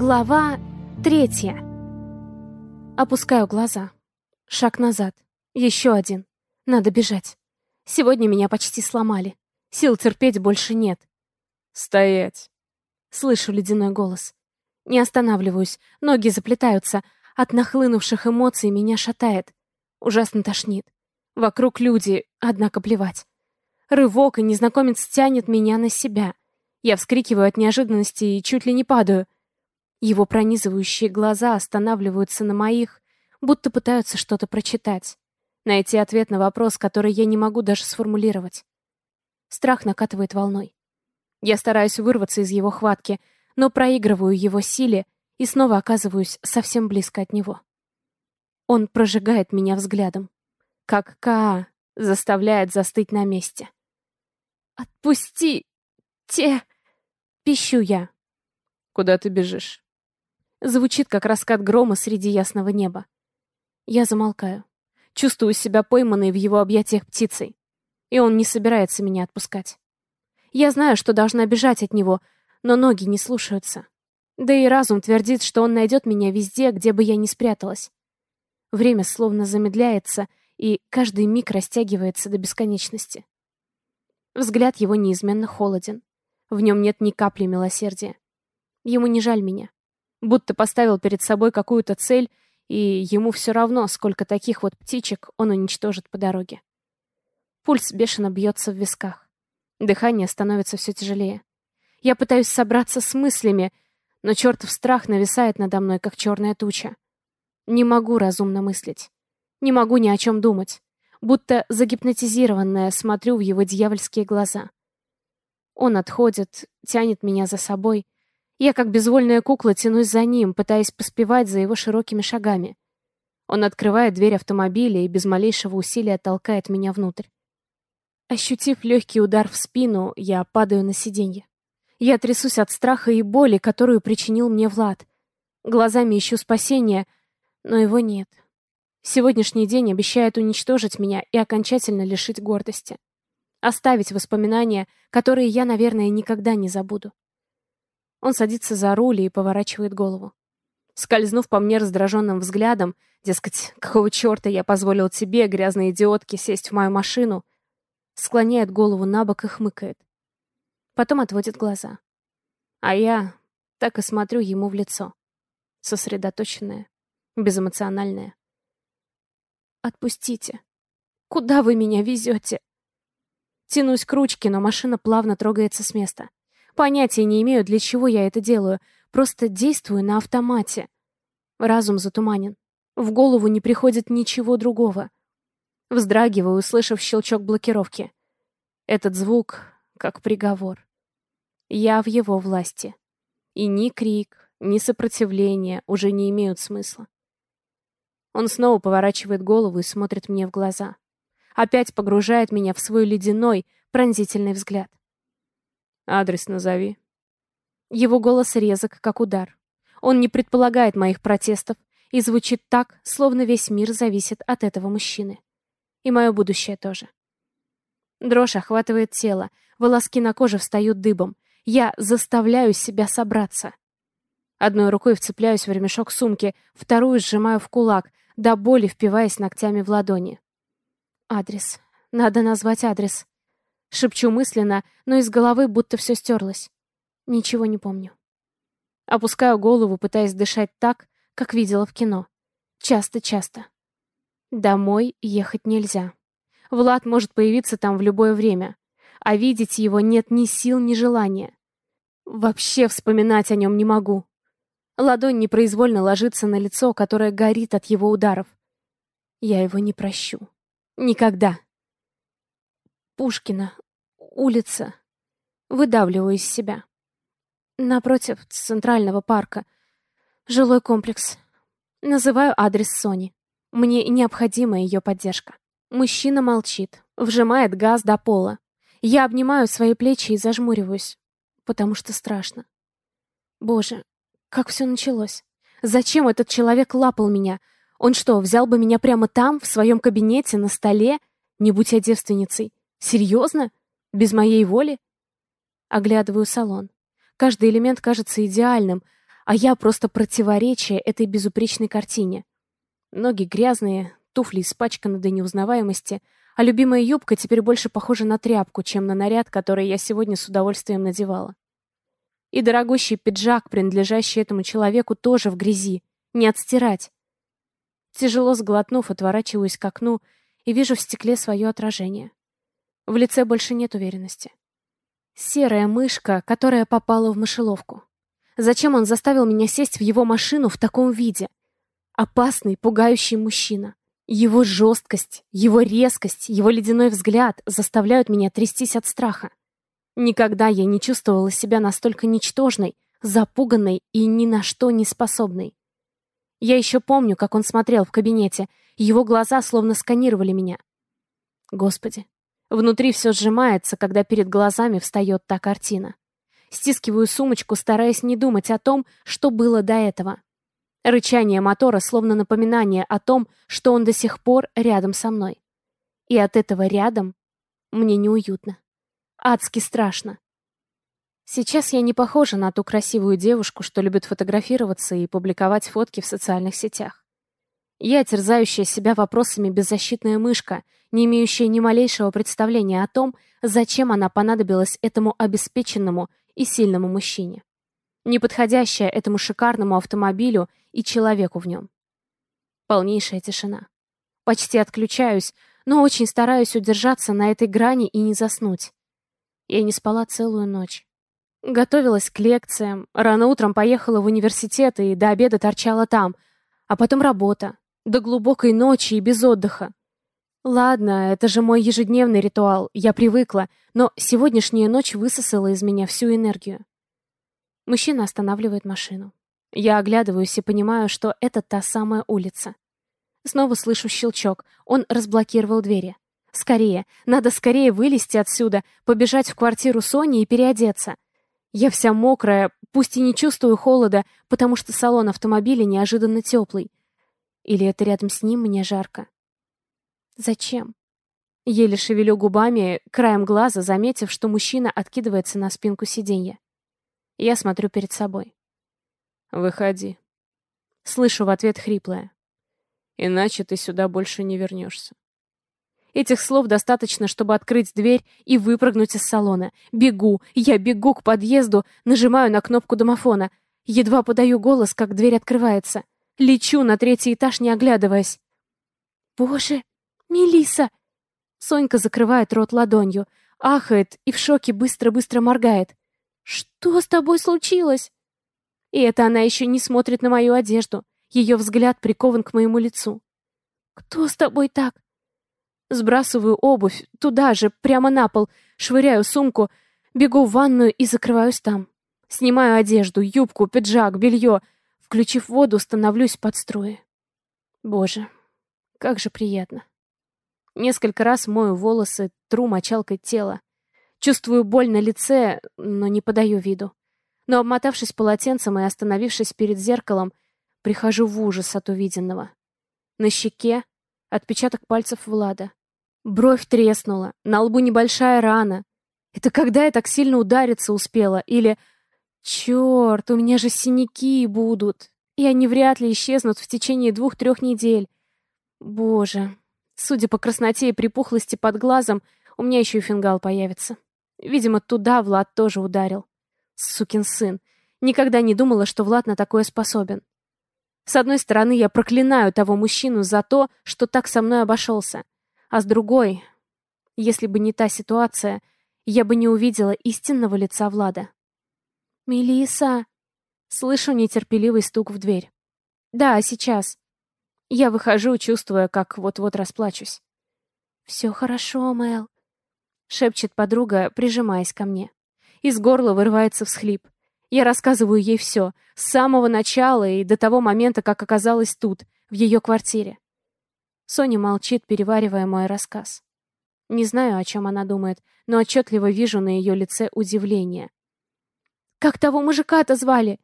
Глава третья. Опускаю глаза. Шаг назад. Еще один. Надо бежать. Сегодня меня почти сломали. Сил терпеть больше нет. «Стоять!» Слышу ледяной голос. Не останавливаюсь, ноги заплетаются. От нахлынувших эмоций меня шатает. Ужасно тошнит. Вокруг люди, однако плевать. Рывок, и незнакомец тянет меня на себя. Я вскрикиваю от неожиданности и чуть ли не падаю. Его пронизывающие глаза останавливаются на моих, будто пытаются что-то прочитать. Найти ответ на вопрос, который я не могу даже сформулировать. Страх накатывает волной. Я стараюсь вырваться из его хватки, но проигрываю его силе и снова оказываюсь совсем близко от него. Он прожигает меня взглядом. Как Каа заставляет застыть на месте. «Отпусти! Те!» — пищу я. «Куда ты бежишь?» Звучит, как раскат грома среди ясного неба. Я замолкаю. Чувствую себя пойманной в его объятиях птицей. И он не собирается меня отпускать. Я знаю, что должна бежать от него, но ноги не слушаются. Да и разум твердит, что он найдет меня везде, где бы я ни спряталась. Время словно замедляется, и каждый миг растягивается до бесконечности. Взгляд его неизменно холоден. В нем нет ни капли милосердия. Ему не жаль меня будто поставил перед собой какую-то цель, и ему все равно, сколько таких вот птичек он уничтожит по дороге. Пульс бешено бьется в висках. Дыхание становится все тяжелее. Я пытаюсь собраться с мыслями, но чертов страх нависает надо мной, как черная туча. Не могу разумно мыслить. Не могу ни о чем думать. Будто загипнотизированная смотрю в его дьявольские глаза. Он отходит, тянет меня за собой — я, как безвольная кукла, тянусь за ним, пытаясь поспевать за его широкими шагами. Он открывает дверь автомобиля и без малейшего усилия толкает меня внутрь. Ощутив легкий удар в спину, я падаю на сиденье. Я трясусь от страха и боли, которую причинил мне Влад. Глазами ищу спасения, но его нет. Сегодняшний день обещает уничтожить меня и окончательно лишить гордости. Оставить воспоминания, которые я, наверное, никогда не забуду. Он садится за руль и поворачивает голову. Скользнув по мне раздраженным взглядом, дескать, какого черта я позволил тебе, грязной идиотке, сесть в мою машину, склоняет голову на бок и хмыкает. Потом отводит глаза. А я так и смотрю ему в лицо. Сосредоточенная, безэмоциональная. «Отпустите. Куда вы меня везете?» Тянусь к ручке, но машина плавно трогается с места. Понятия не имею, для чего я это делаю. Просто действую на автомате. Разум затуманен. В голову не приходит ничего другого. Вздрагиваю, услышав щелчок блокировки. Этот звук как приговор. Я в его власти. И ни крик, ни сопротивление уже не имеют смысла. Он снова поворачивает голову и смотрит мне в глаза. Опять погружает меня в свой ледяной, пронзительный взгляд. Адрес назови. Его голос резок, как удар. Он не предполагает моих протестов и звучит так, словно весь мир зависит от этого мужчины. И мое будущее тоже. Дрожь охватывает тело, волоски на коже встают дыбом. Я заставляю себя собраться. Одной рукой вцепляюсь в ремешок сумки, вторую сжимаю в кулак, до боли впиваясь ногтями в ладони. Адрес. Надо назвать адрес. Шепчу мысленно, но из головы будто все стерлось. Ничего не помню. Опускаю голову, пытаясь дышать так, как видела в кино. Часто-часто. Домой ехать нельзя. Влад может появиться там в любое время, а видеть его нет ни сил, ни желания. Вообще вспоминать о нем не могу. Ладонь непроизвольно ложится на лицо, которое горит от его ударов. Я его не прощу. Никогда. Пушкина. Улица. Выдавливаю из себя. Напротив Центрального парка. Жилой комплекс. Называю адрес Сони. Мне необходима ее поддержка. Мужчина молчит, вжимает газ до пола. Я обнимаю свои плечи и зажмуриваюсь, потому что страшно. Боже, как все началось? Зачем этот человек лапал меня? Он что, взял бы меня прямо там, в своем кабинете, на столе? Не будь я девственницей. Серьезно? Без моей воли? Оглядываю салон. Каждый элемент кажется идеальным, а я просто противоречие этой безупречной картине. Ноги грязные, туфли испачканы до неузнаваемости, а любимая юбка теперь больше похожа на тряпку, чем на наряд, который я сегодня с удовольствием надевала. И дорогущий пиджак, принадлежащий этому человеку, тоже в грязи. Не отстирать. Тяжело сглотнув, отворачиваюсь к окну и вижу в стекле свое отражение. В лице больше нет уверенности. Серая мышка, которая попала в мышеловку. Зачем он заставил меня сесть в его машину в таком виде? Опасный, пугающий мужчина. Его жесткость, его резкость, его ледяной взгляд заставляют меня трястись от страха. Никогда я не чувствовала себя настолько ничтожной, запуганной и ни на что не способной. Я еще помню, как он смотрел в кабинете, его глаза словно сканировали меня. Господи, внутри все сжимается, когда перед глазами встает та картина. Стискиваю сумочку, стараясь не думать о том, что было до этого. Рычание мотора словно напоминание о том, что он до сих пор рядом со мной. И от этого рядом мне неуютно. Адски страшно. Сейчас я не похожа на ту красивую девушку, что любит фотографироваться и публиковать фотки в социальных сетях. Я, терзающая себя вопросами беззащитная мышка, не имеющая ни малейшего представления о том, зачем она понадобилась этому обеспеченному и сильному мужчине. Неподходящая этому шикарному автомобилю и человеку в нем. Полнейшая тишина. Почти отключаюсь, но очень стараюсь удержаться на этой грани и не заснуть. Я не спала целую ночь. Готовилась к лекциям, рано утром поехала в университет и до обеда торчала там, а потом работа, до глубокой ночи и без отдыха. Ладно, это же мой ежедневный ритуал, я привыкла, но сегодняшняя ночь высосала из меня всю энергию. Мужчина останавливает машину. Я оглядываюсь и понимаю, что это та самая улица. Снова слышу щелчок. Он разблокировал двери. Скорее, надо скорее вылезти отсюда, побежать в квартиру Сони и переодеться. Я вся мокрая, пусть и не чувствую холода, потому что салон автомобиля неожиданно теплый. Или это рядом с ним мне жарко? Зачем? Еле шевелю губами, краем глаза, заметив, что мужчина откидывается на спинку сиденья. Я смотрю перед собой. «Выходи». Слышу в ответ хриплое. «Иначе ты сюда больше не вернешься». Этих слов достаточно, чтобы открыть дверь и выпрыгнуть из салона. Бегу, я бегу к подъезду, нажимаю на кнопку домофона. Едва подаю голос, как дверь открывается. Лечу на третий этаж, не оглядываясь. Боже, Мелиса! Сонька закрывает рот ладонью, ахает и в шоке быстро-быстро моргает. «Что с тобой случилось?» И это она еще не смотрит на мою одежду. Ее взгляд прикован к моему лицу. «Кто с тобой так?» Сбрасываю обувь, туда же, прямо на пол, швыряю сумку, бегу в ванную и закрываюсь там. Снимаю одежду, юбку, пиджак, белье. Включив воду, становлюсь под струи. Боже, как же приятно. Несколько раз мою волосы, тру мочалкой тело. Чувствую боль на лице, но не подаю виду. Но, обмотавшись полотенцем и остановившись перед зеркалом, прихожу в ужас от увиденного. На щеке отпечаток пальцев Влада. Бровь треснула, на лбу небольшая рана. Это когда я так сильно удариться успела? Или... Черт, у меня же синяки будут. И они вряд ли исчезнут в течение двух-трех недель. Боже, Судя по красноте и припухлости под глазом, у меня еще и фингал появится. Видимо, туда Влад тоже ударил. Сукин сын. Никогда не думала, что Влад на такое способен. С одной стороны, я проклинаю того мужчину за то, что так со мной обошелся. А с другой, если бы не та ситуация, я бы не увидела истинного лица Влада. Мелиса, Слышу нетерпеливый стук в дверь. «Да, сейчас». Я выхожу, чувствуя, как вот-вот расплачусь. «Все хорошо, Мэл», — шепчет подруга, прижимаясь ко мне. Из горла вырывается всхлип. Я рассказываю ей все, с самого начала и до того момента, как оказалась тут, в ее квартире. Соня молчит, переваривая мой рассказ. Не знаю, о чем она думает, но отчетливо вижу на ее лице удивление. «Как того мужика-то звали?»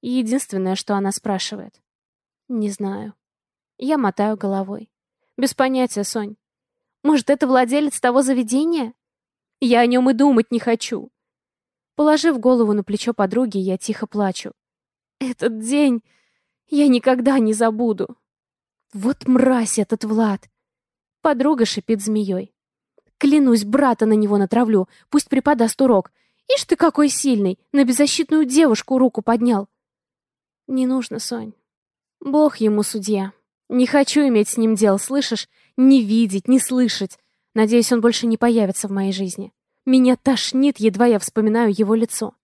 Единственное, что она спрашивает. «Не знаю». Я мотаю головой. Без понятия, Сонь. Может, это владелец того заведения? Я о нем и думать не хочу. Положив голову на плечо подруги, я тихо плачу. Этот день я никогда не забуду. Вот мразь этот Влад. Подруга шипит змеей. Клянусь, брата на него натравлю, пусть преподаст урок. Ишь ты какой сильный, на беззащитную девушку руку поднял. Не нужно, Сонь. Бог ему судья. Не хочу иметь с ним дел, слышишь? Не видеть, не слышать. Надеюсь, он больше не появится в моей жизни. Меня тошнит, едва я вспоминаю его лицо.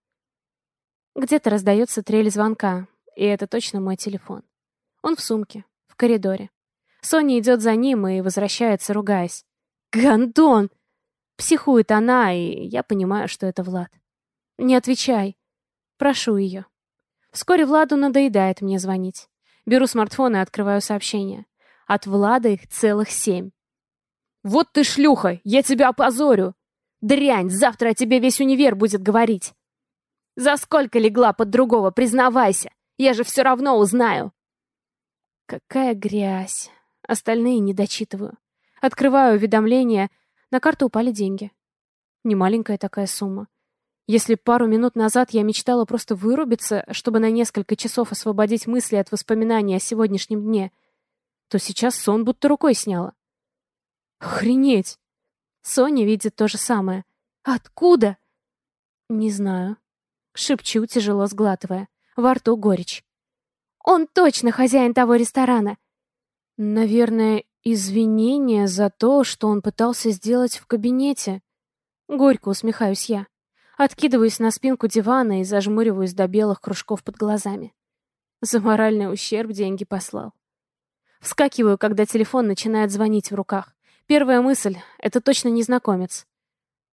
Где-то раздается трель звонка, и это точно мой телефон. Он в сумке, в коридоре. Соня идет за ним и возвращается, ругаясь. «Гандон!» Психует она, и я понимаю, что это Влад. «Не отвечай. Прошу ее». Вскоре Владу надоедает мне звонить. Беру смартфон и открываю сообщение. От Влада их целых семь. «Вот ты шлюха! Я тебя опозорю! Дрянь! Завтра о тебе весь универ будет говорить!» «За сколько легла под другого, признавайся! Я же все равно узнаю!» Какая грязь! Остальные не дочитываю. Открываю уведомление. На карту упали деньги. Немаленькая такая сумма. Если пару минут назад я мечтала просто вырубиться, чтобы на несколько часов освободить мысли от воспоминаний о сегодняшнем дне, то сейчас сон будто рукой сняла. Охренеть! Соня видит то же самое. Откуда? Не знаю. Шепчу, тяжело сглатывая. Во рту горечь. Он точно хозяин того ресторана. Наверное, извинение за то, что он пытался сделать в кабинете. Горько усмехаюсь я. Откидываюсь на спинку дивана и зажмуриваюсь до белых кружков под глазами. За моральный ущерб деньги послал. Вскакиваю, когда телефон начинает звонить в руках. Первая мысль — это точно незнакомец.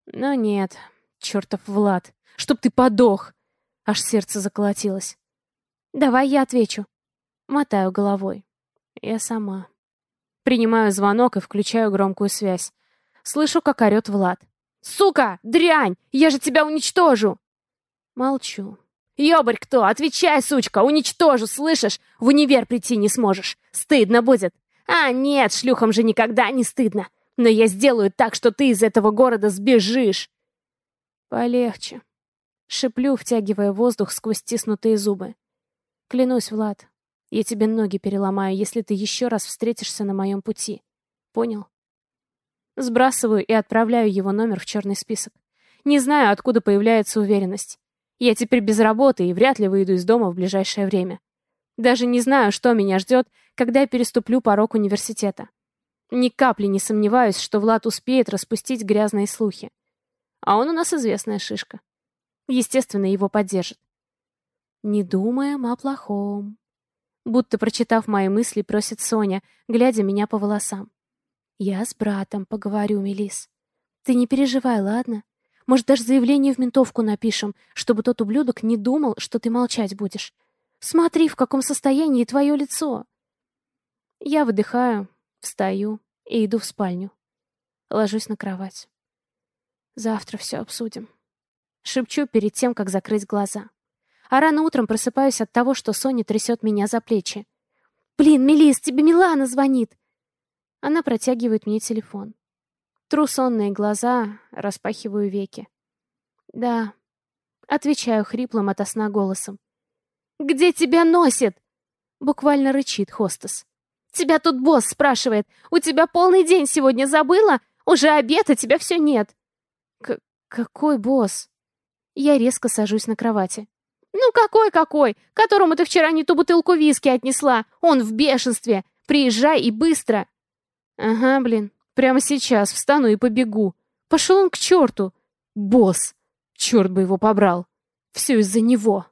Но нет, чертов Влад, чтоб ты подох! Аж сердце заколотилось. Давай я отвечу. Мотаю головой. Я сама. Принимаю звонок и включаю громкую связь. Слышу, как орёт Влад. «Сука! Дрянь! Я же тебя уничтожу!» Молчу. «Ёбарь кто! Отвечай, сучка! Уничтожу, слышишь? В универ прийти не сможешь. Стыдно будет. «А, нет, шлюхам же никогда не стыдно. Но я сделаю так, что ты из этого города сбежишь». «Полегче», — шеплю, втягивая воздух сквозь стиснутые зубы. «Клянусь, Влад, я тебе ноги переломаю, если ты еще раз встретишься на моем пути. Понял?» Сбрасываю и отправляю его номер в черный список. Не знаю, откуда появляется уверенность. Я теперь без работы и вряд ли выйду из дома в ближайшее время. Даже не знаю, что меня ждет, когда я переступлю порог университета. Ни капли не сомневаюсь, что Влад успеет распустить грязные слухи. А он у нас известная шишка. Естественно, его поддержит. «Не думаем о плохом», будто прочитав мои мысли, просит Соня, глядя меня по волосам. «Я с братом поговорю, Мелис. Ты не переживай, ладно? Может, даже заявление в ментовку напишем, чтобы тот ублюдок не думал, что ты молчать будешь. Смотри, в каком состоянии твое лицо!» Я выдыхаю, встаю и иду в спальню. Ложусь на кровать. Завтра все обсудим. Шепчу перед тем, как закрыть глаза. А рано утром просыпаюсь от того, что Соня трясет меня за плечи. «Блин, Мелис, тебе Милана звонит!» Она протягивает мне телефон. Тру сонные глаза, распахиваю веки. «Да», — отвечаю хриплым ото сна голосом. «Где тебя носит?» Буквально рычит хостес. «Тебя тут босс спрашивает. У тебя полный день сегодня забыла? Уже обед, а тебя все нет». К «Какой босс?» Я резко сажусь на кровати. «Ну какой-какой? Которому ты вчера не ту бутылку виски отнесла. Он в бешенстве. Приезжай и быстро». «Ага, блин. Прямо сейчас встану и побегу. Пошел он к черту. Босс. Черт бы его побрал. Все из-за него».